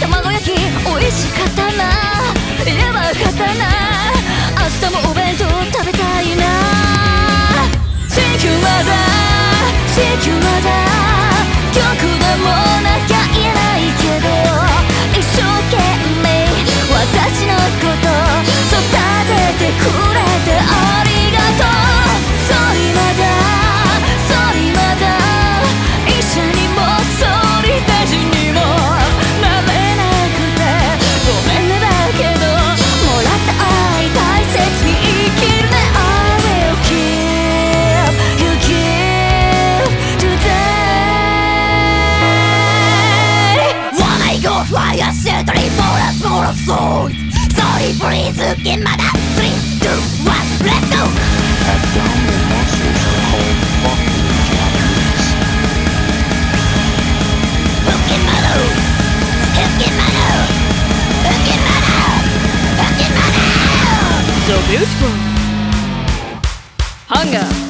卵焼き美味しかったな。やばかったな。明日もお弁当食べたいな。Thank you mother you mother 曲でもなきゃ souls. Sorry, please look in my eyes. Three, two, one, let's go. Abdominal muscles are called fucking cavities. Hook in my nose. Hook in my nose. Hook in my nose. Hook in my nose. So beautiful. Hunger.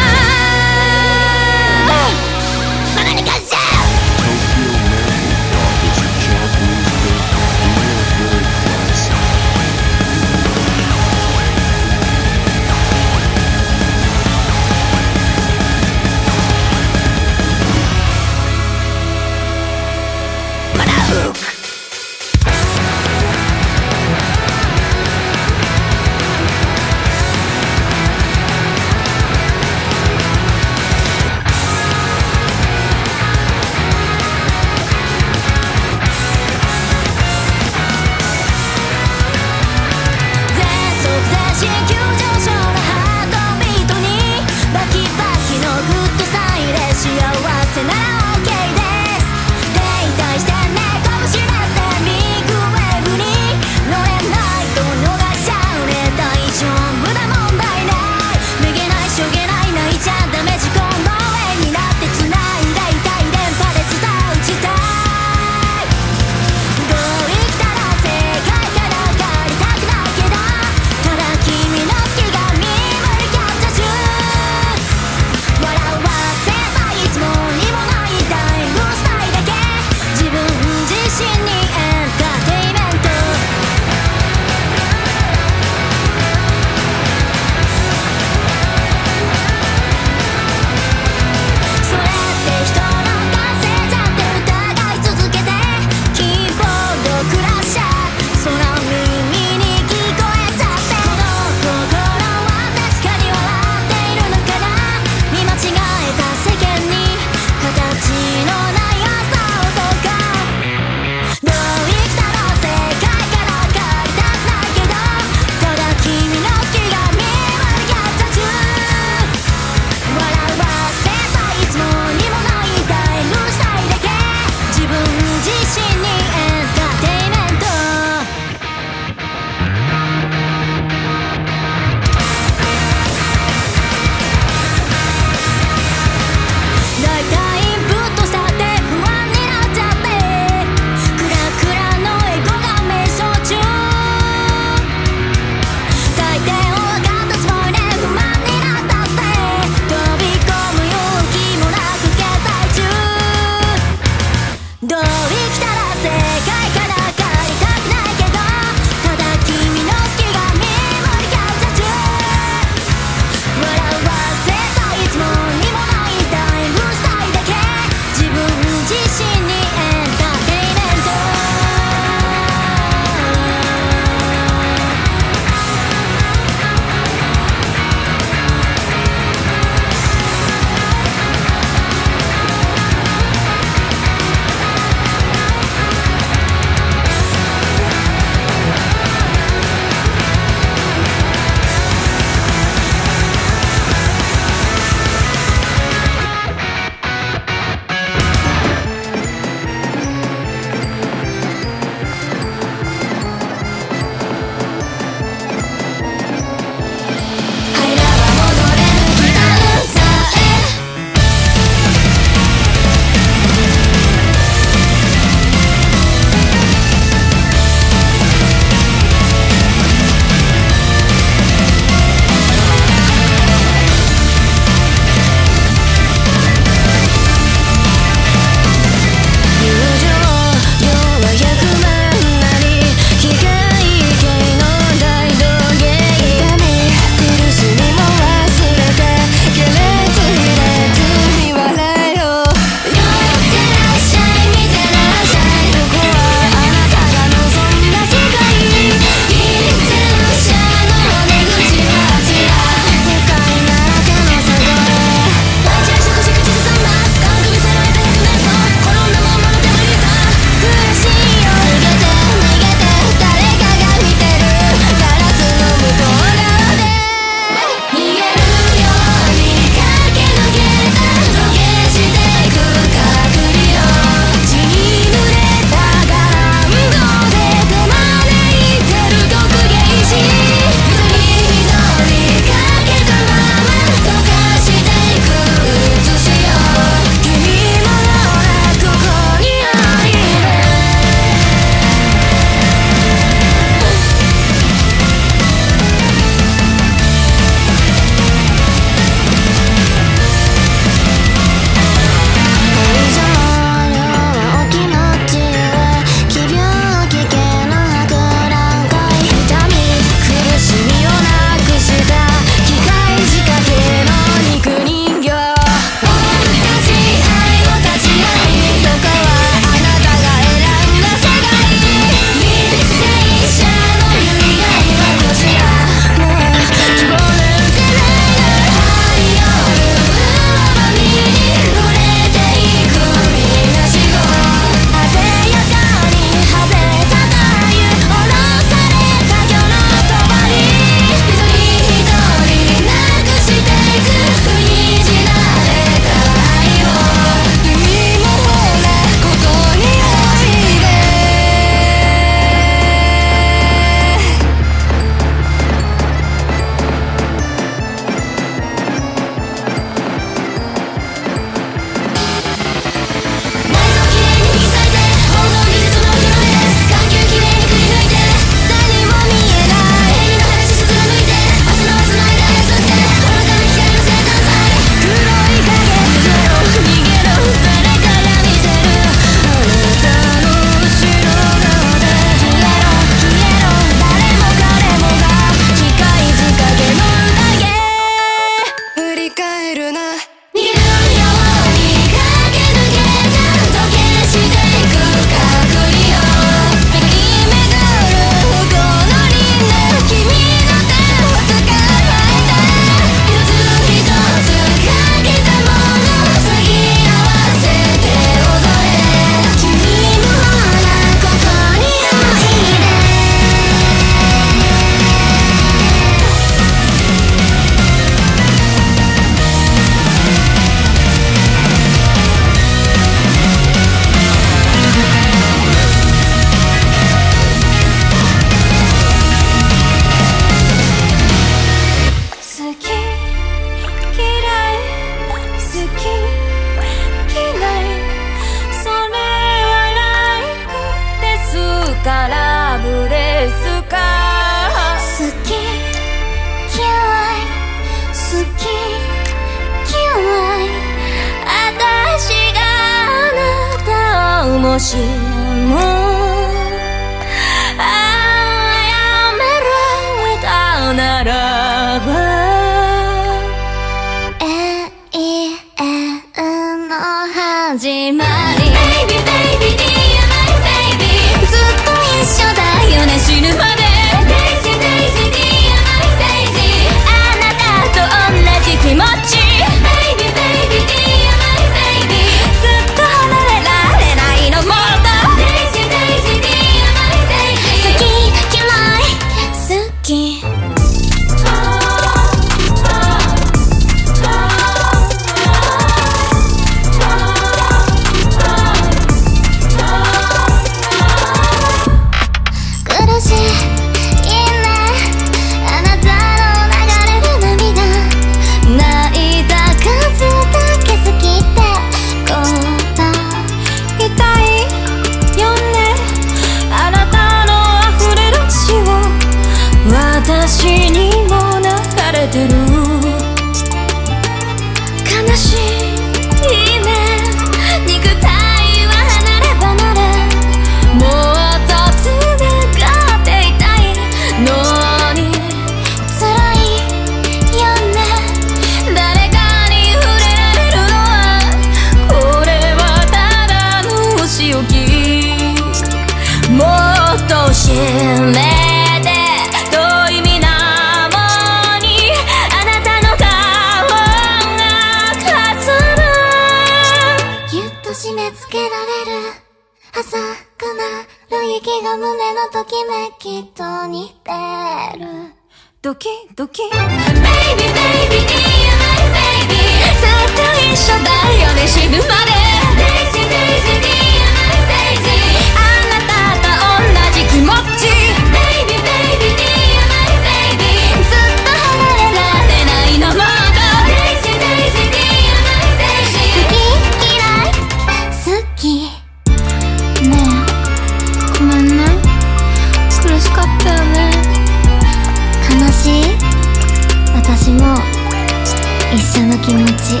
気持ち。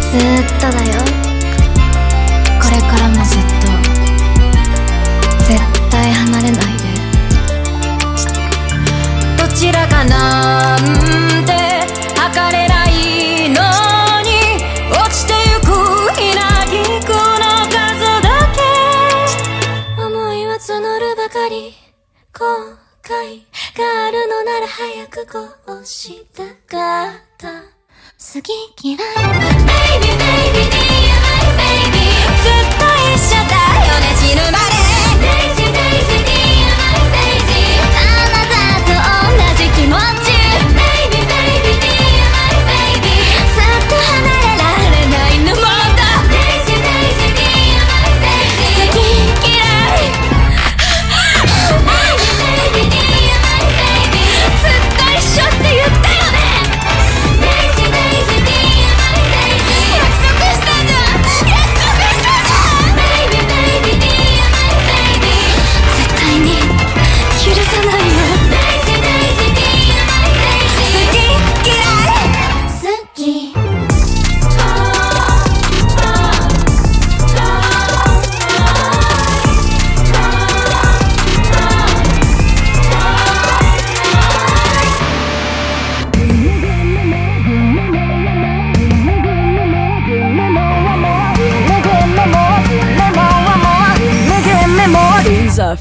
ずっとだよ。き嫌い。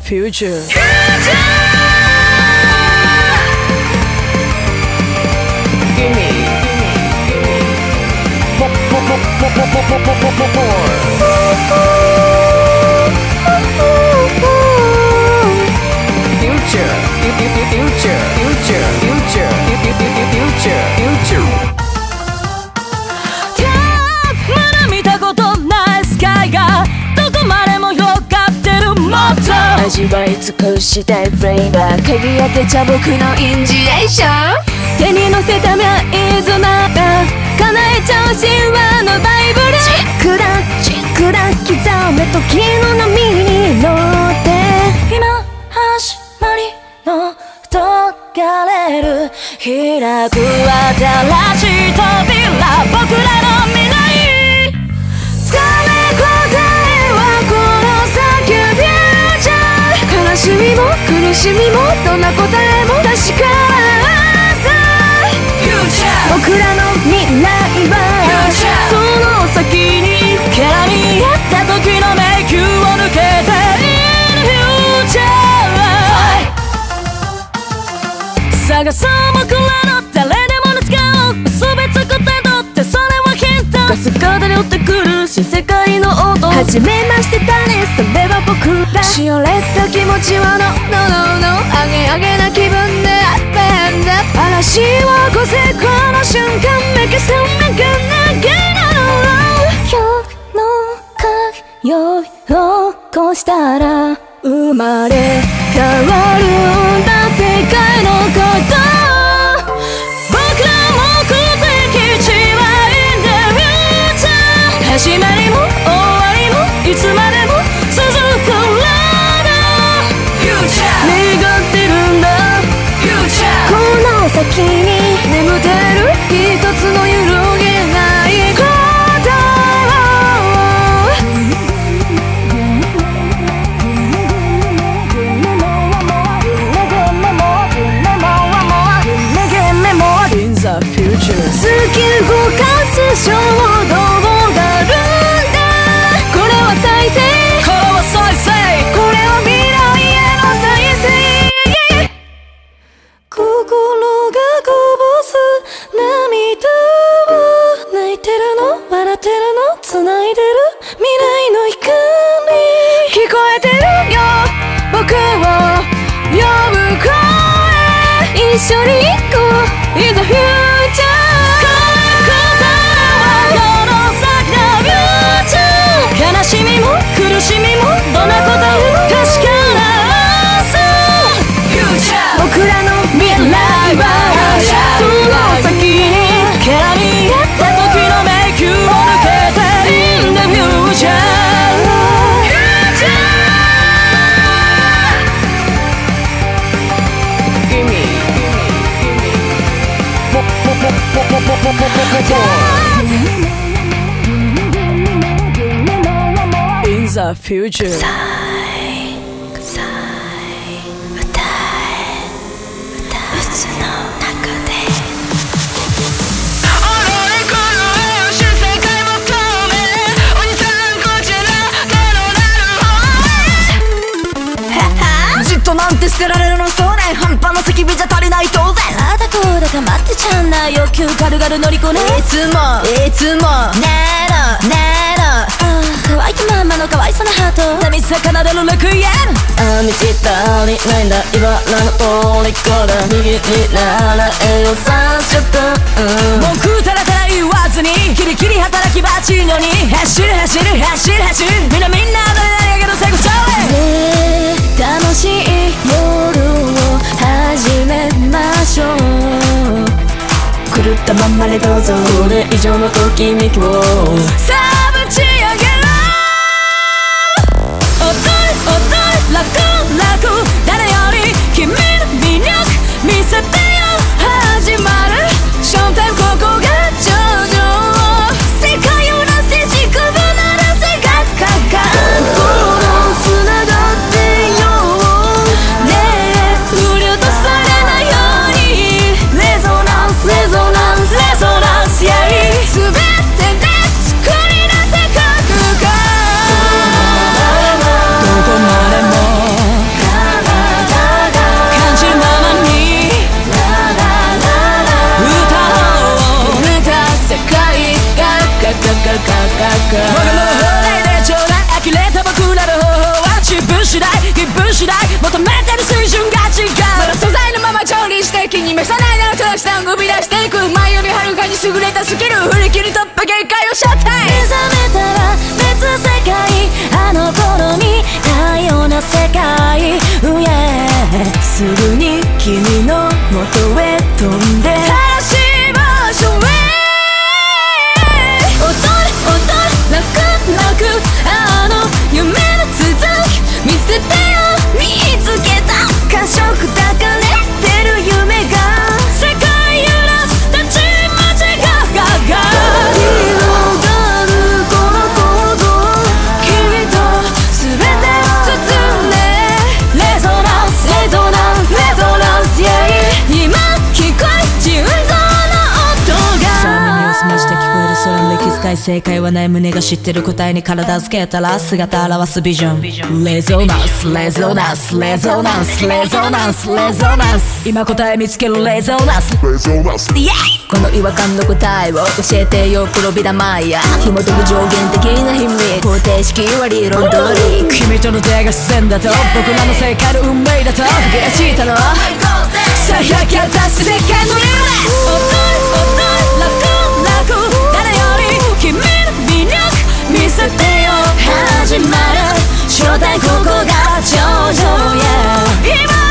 Future. Future! Gimme. Gimme. Gimme. 味わい尽くしたいフレーバー。鍵当てちゃ僕のインジレーション。手に乗せたらいずなら叶えちゃう神話のバイブル。チックだチックだ刻め時の波に乗って。今始まりの解かれる開くしみもどんな答えも確かさ僕らの未来はその先に絡み合った時の迷宮を抜けて In future 探そう僕らのヒントかすかで寄ってくる新世界の音。初めましてそれは僕ら。しおれた気持ちは No No No No アゲアゲな気分で Up and up 嵐を起こせこの瞬間めけさめが長いなの今日先に the future. じっとなんて捨てられるのそうね。半端な叫びじゃ足りない当然。あだこうだか待ってちゃんな欲求軽々乗りこね。いつもいつも。ねえろねえろ。あ乾いたまんまの可愛さなハート。波魚でのレクイエムあ道足りないんだ。茨の通りこだ右にならえよ。さしちゃった文句たらたら言わずにキリキリ働きばちのに。走る走る走る走るみんなみんな乗り楽しい夜を始めましょう。狂ったまんまでどうぞ。これ以上のときめきをさあぶち上げろ踊る。踊る。楽楽誰より君の魅力見せてよ始まる。ショータイムここがガガ僕の放題でちょうだい。呆れた僕らの方法は自分次第。気分次第。求めてる水準が違う。まだ素材のまま調理して気に召さないなら正した生み出して。正解はない胸が知ってる答えに体付けたら姿表すビジョン。レゾナンスレゾナンスレゾナンスレゾナンスレゾナンス。今答え見つけるレゾナンス。レゾナンスこの違和感の答えを教えてよ黒ビダマイヤ。紐解く上限的な秘密。方程式は理論通り。君との出会いが自然だと。僕らの世界の運命だと。悔しいだろ。さあ100達成世界の理論 절대요. 하지 마라. 쇼다 고고가 조조야.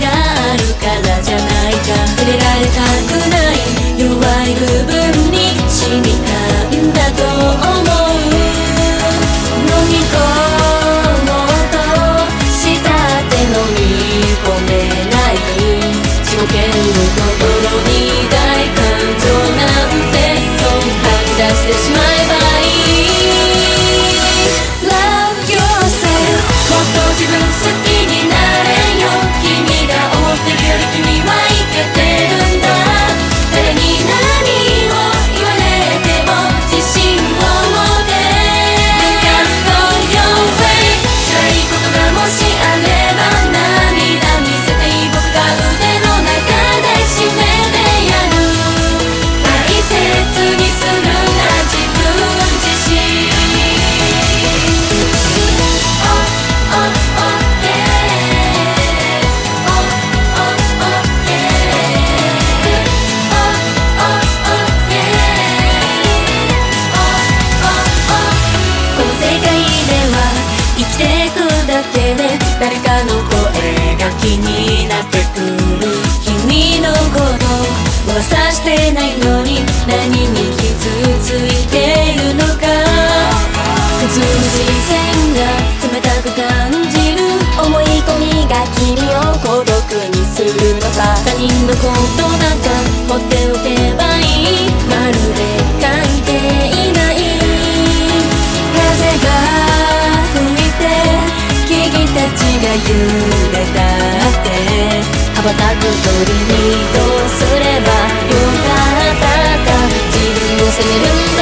があるからじゃないか触れられたくしてないのに何に傷ついているのか？普通の視線が冷たく感じる思い込みが君を孤独にするのさ。他人のことなんか持っておけばいい。まるで関係いない。風が吹いて木々たちが揺れたって。羽ばたく鳥にどうすればよかったか。自分を責めるんだ。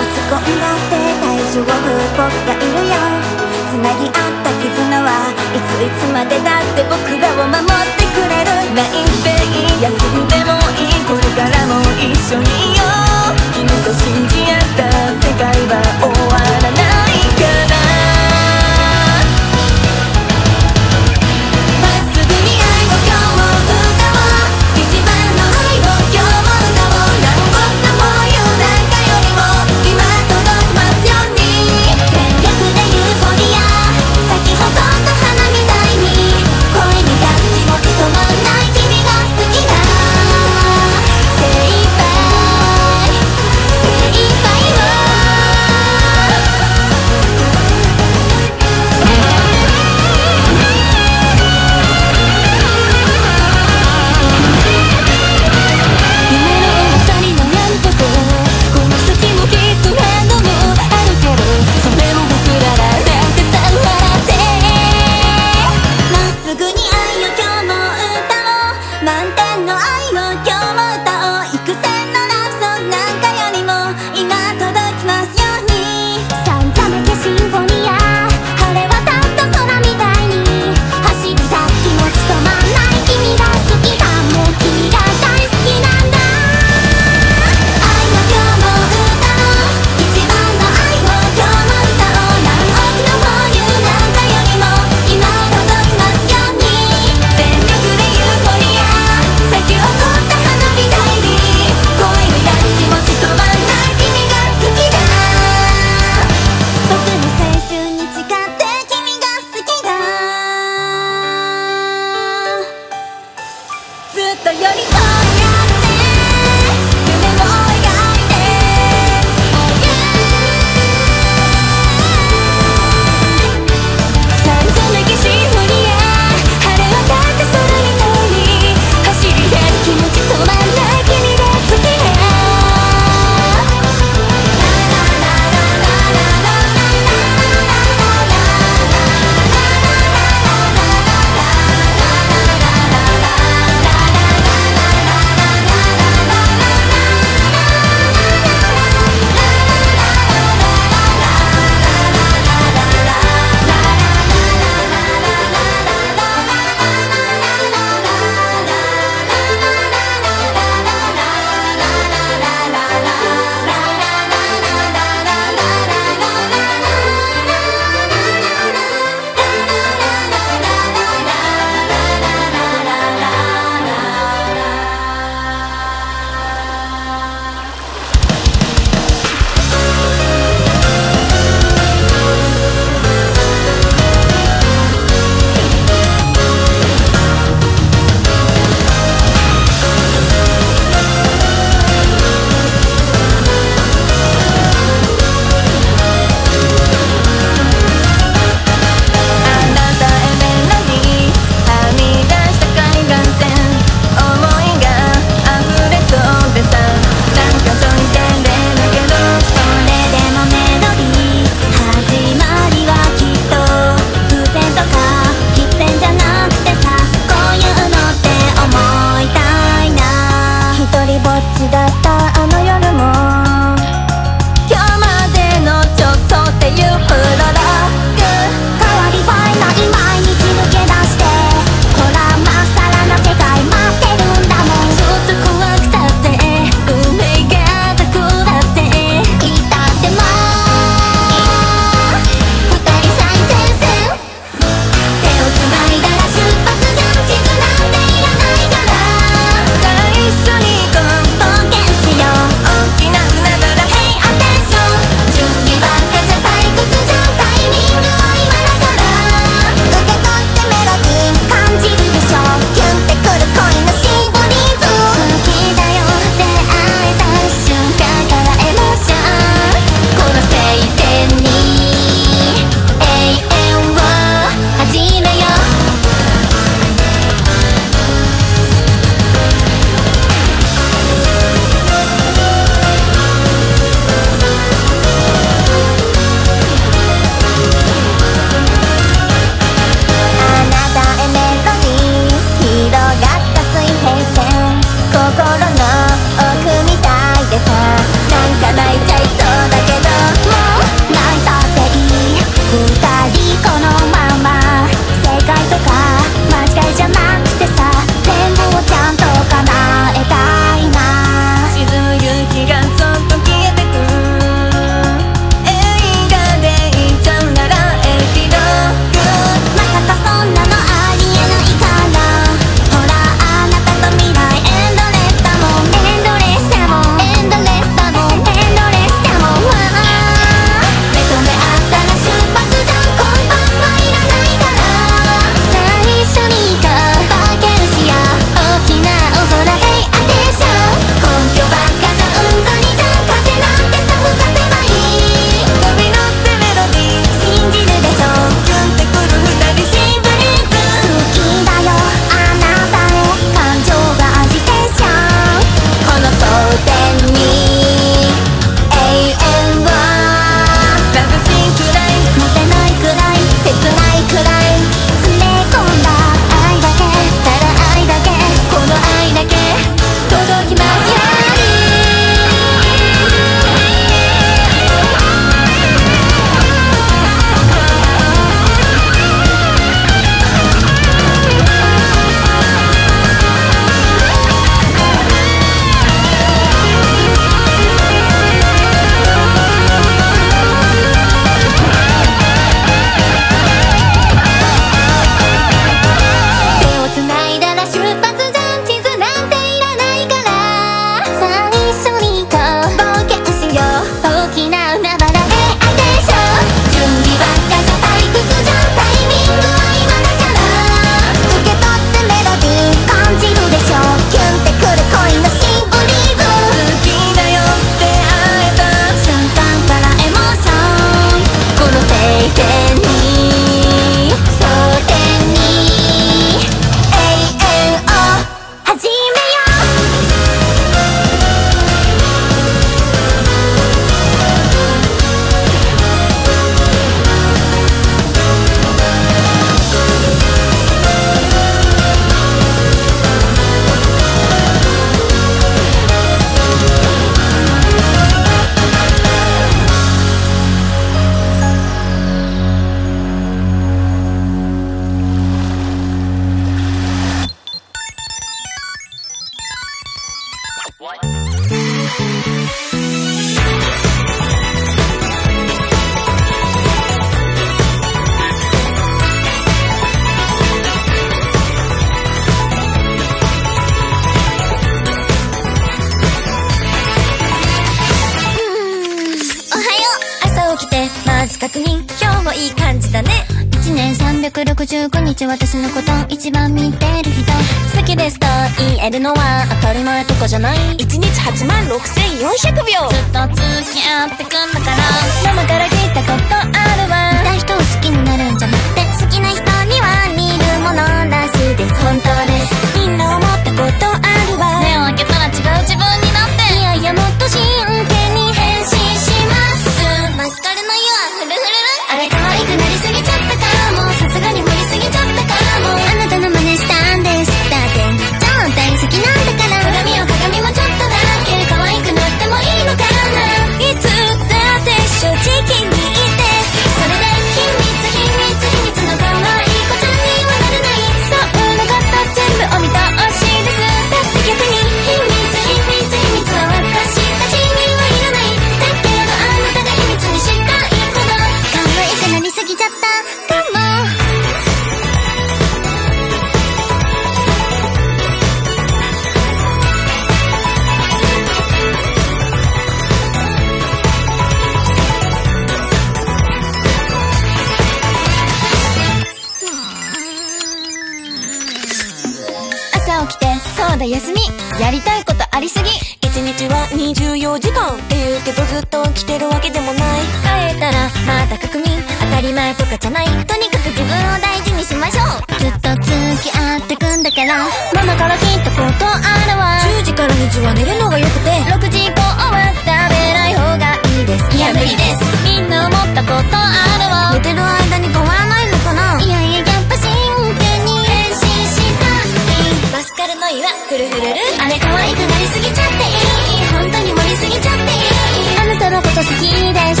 日は寝るのが良くて6時以降は食べない方がいいです。いや無理です。みんな思ったことあるわ。寝てる間に変わらないのかな？いやいややっぱ真剣に変身した。いマスカルの岩フルフルルあれ可愛くなりすぎちゃって。いい本当に盛りすぎちゃって。いいあなたのこと好きです。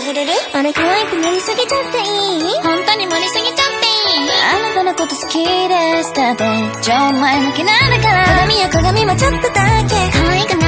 ほれる？あれ可愛く盛りすぎちゃっていい？本当に盛りすぎちゃっていい？あなたのこと好きですだって。超前向きなんだから鏡や鏡もちょっとだけ。可愛く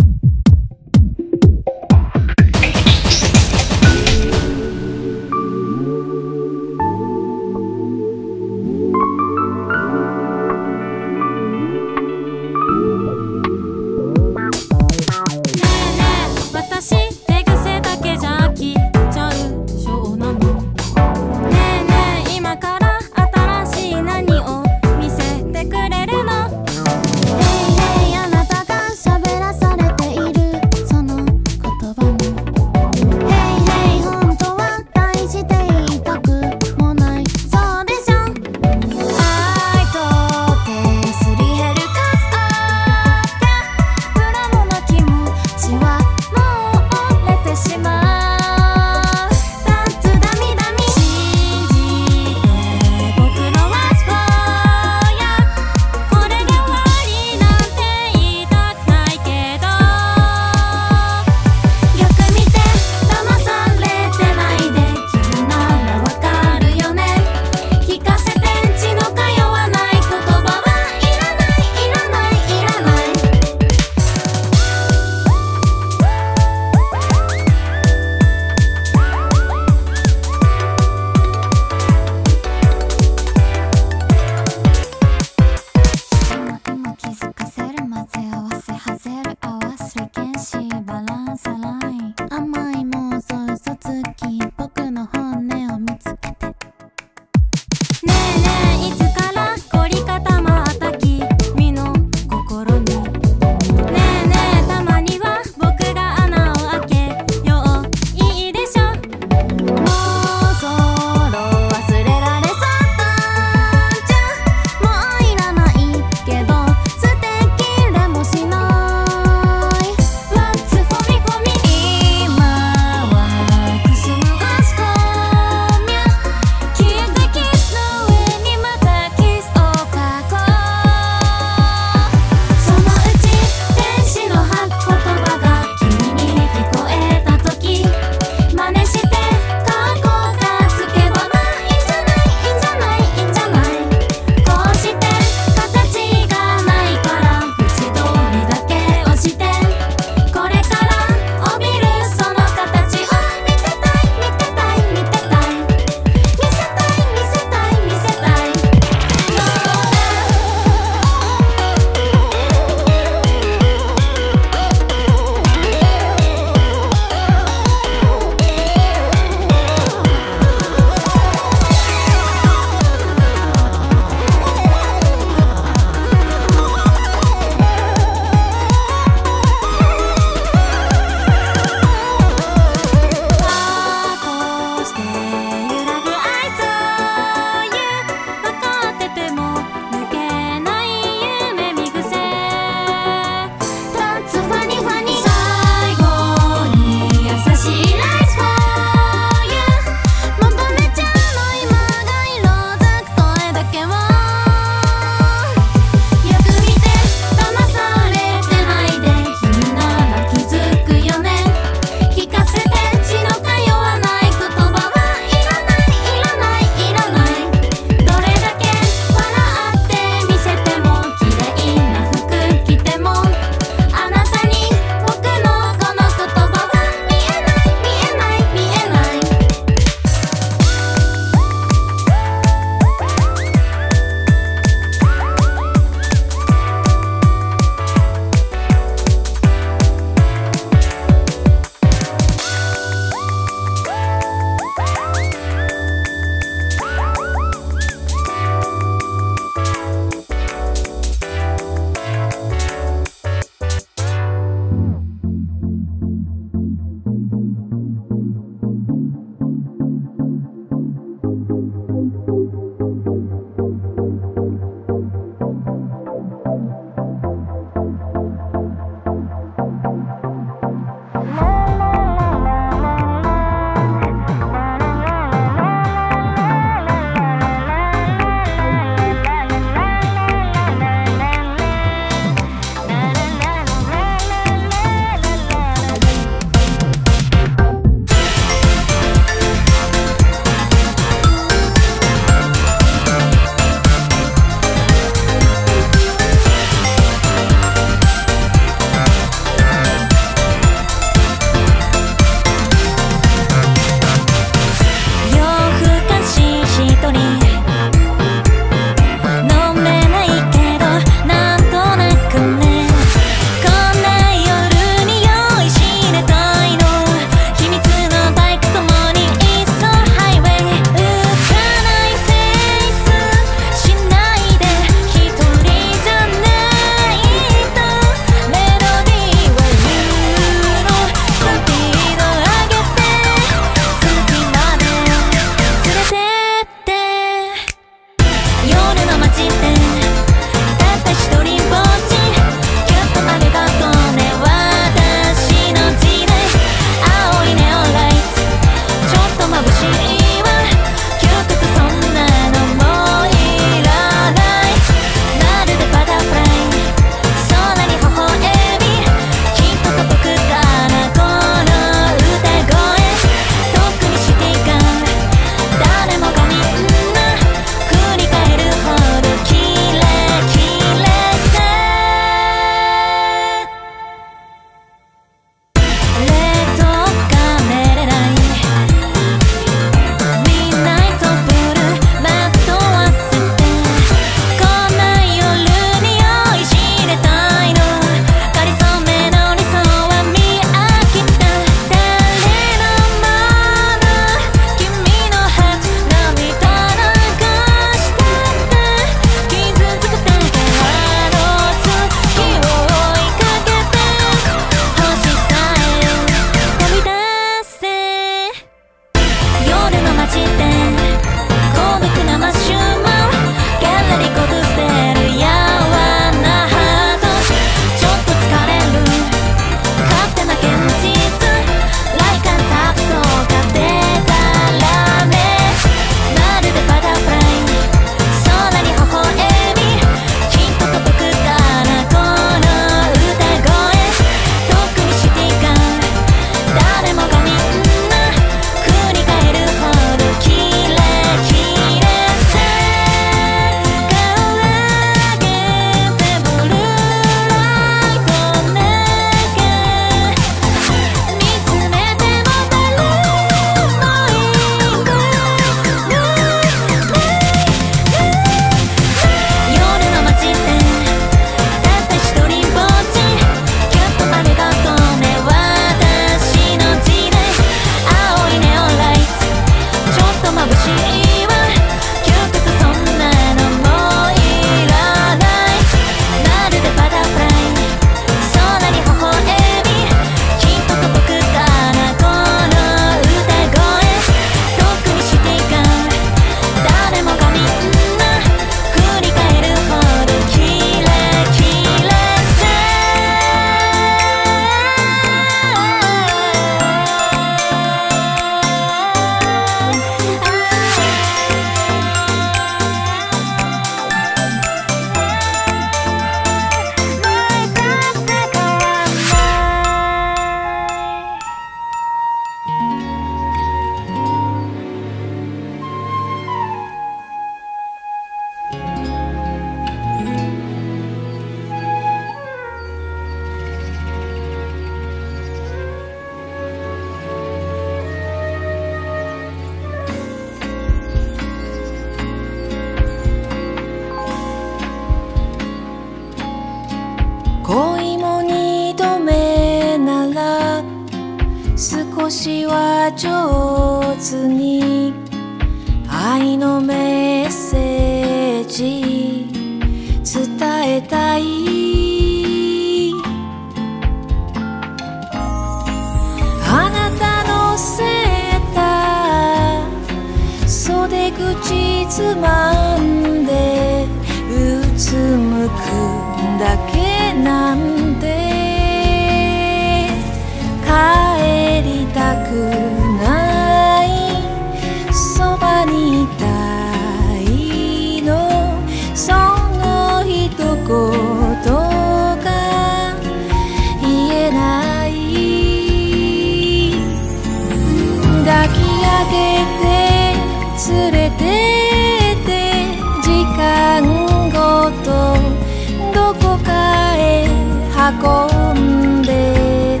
運んで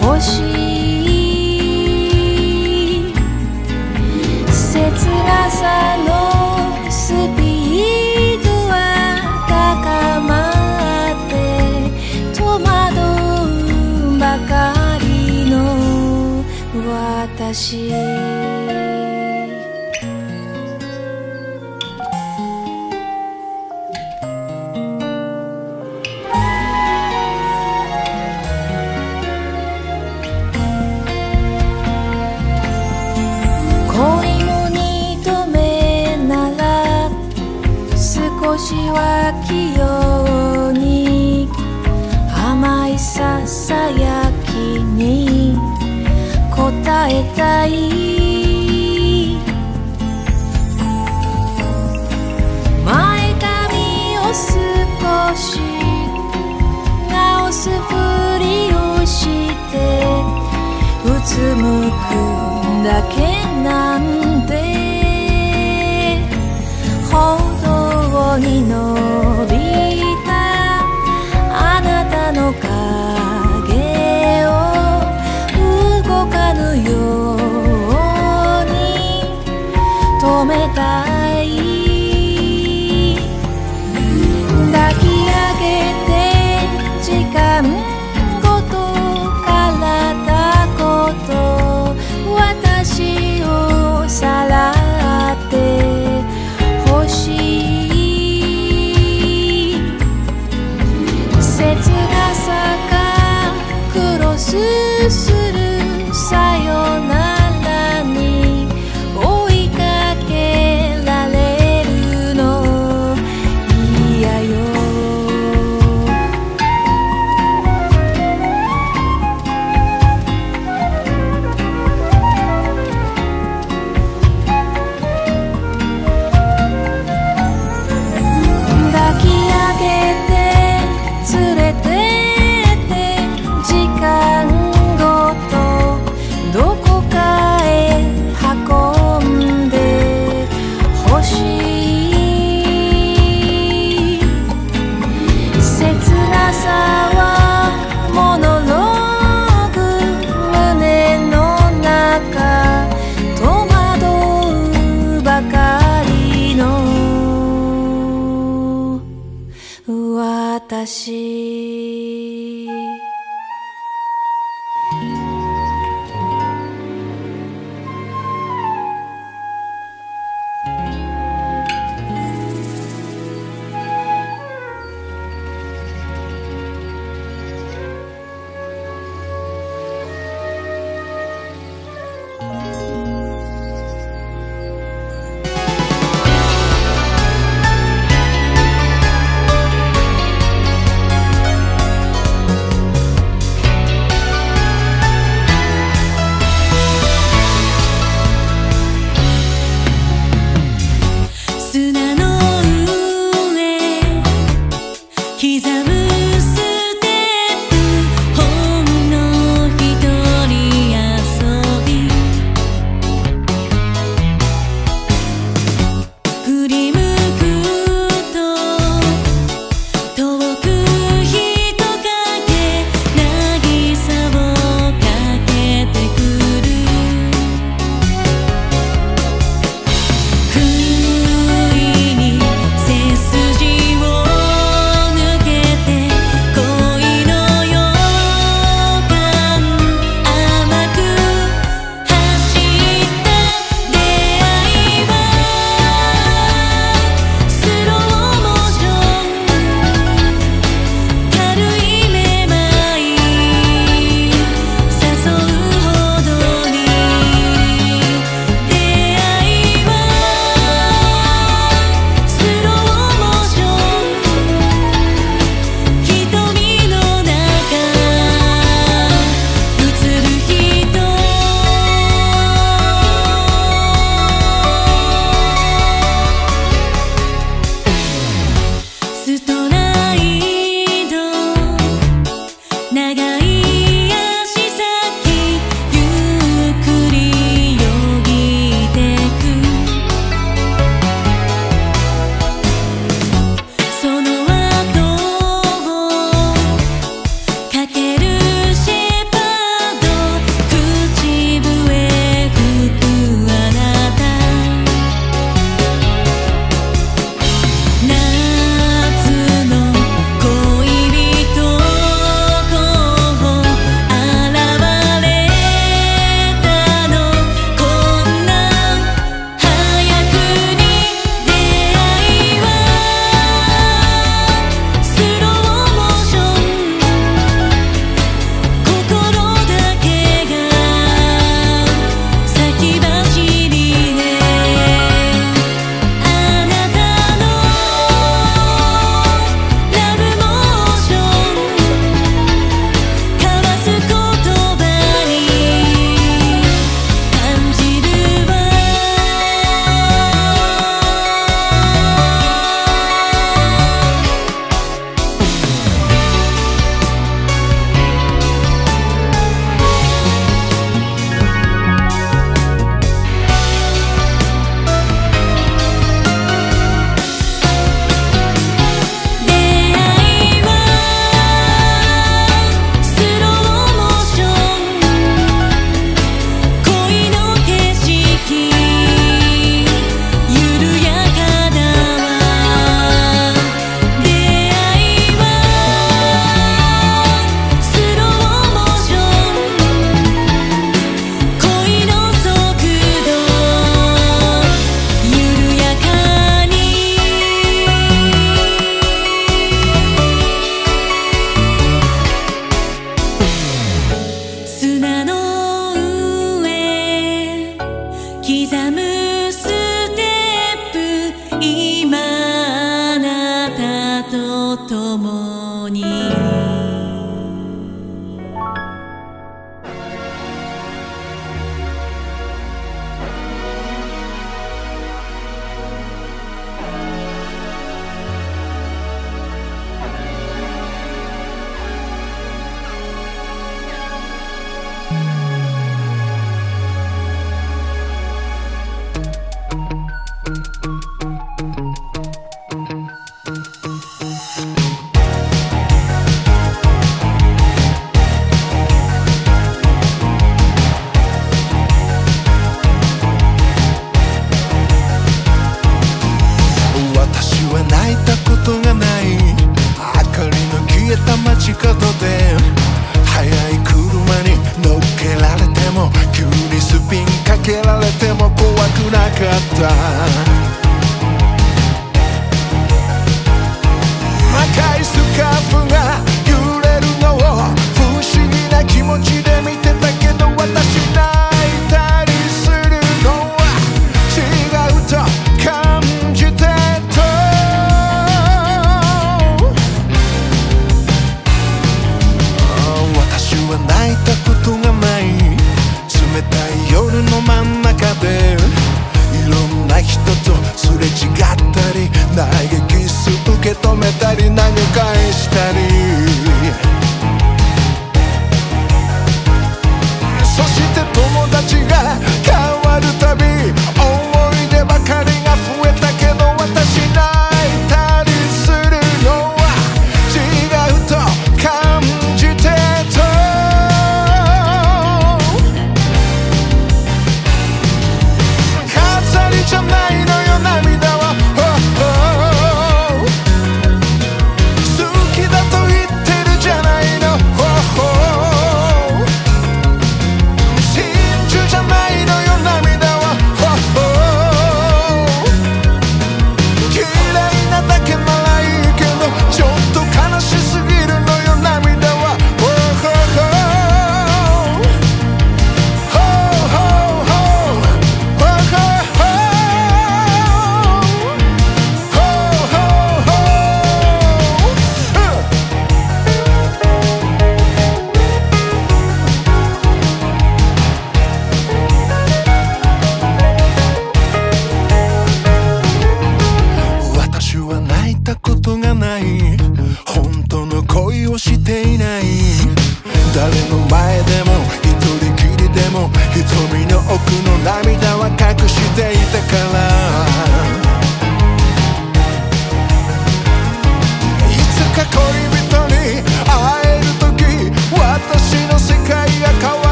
ほしい。切なさのスピードは高まって戸惑うばかりの私。一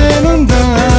気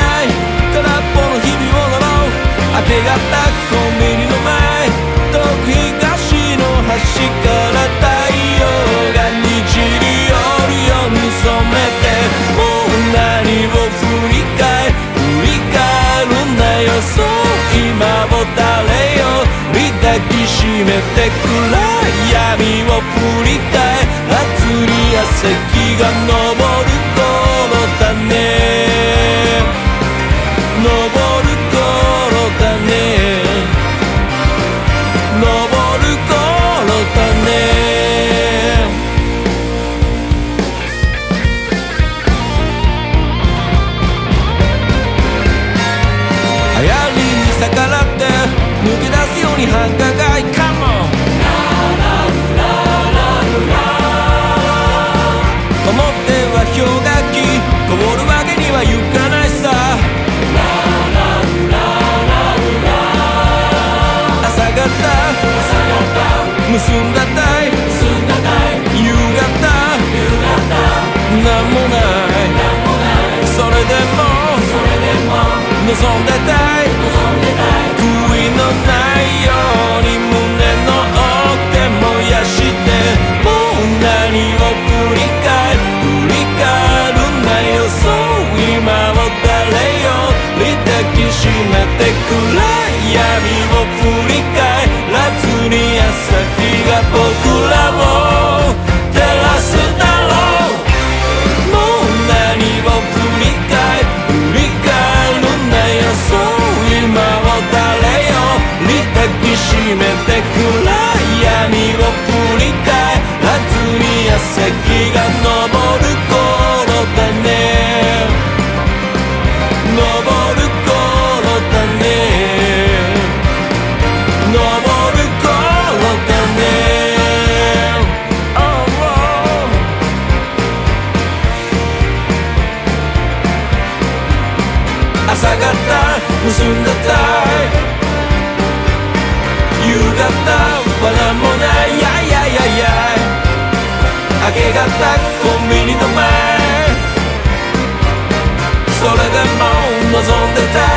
ない。空っぽの日々をだろう。明け方コンビニの前。遠く東の端から太陽がにじり寄るように染めて。もう何を振り返る振り返るんだよそう。今も誰よ抱きしめて暗闇を振り返らずに汗気が乗る。nos endettés argument that けがたコンビニの前。それでも望んでた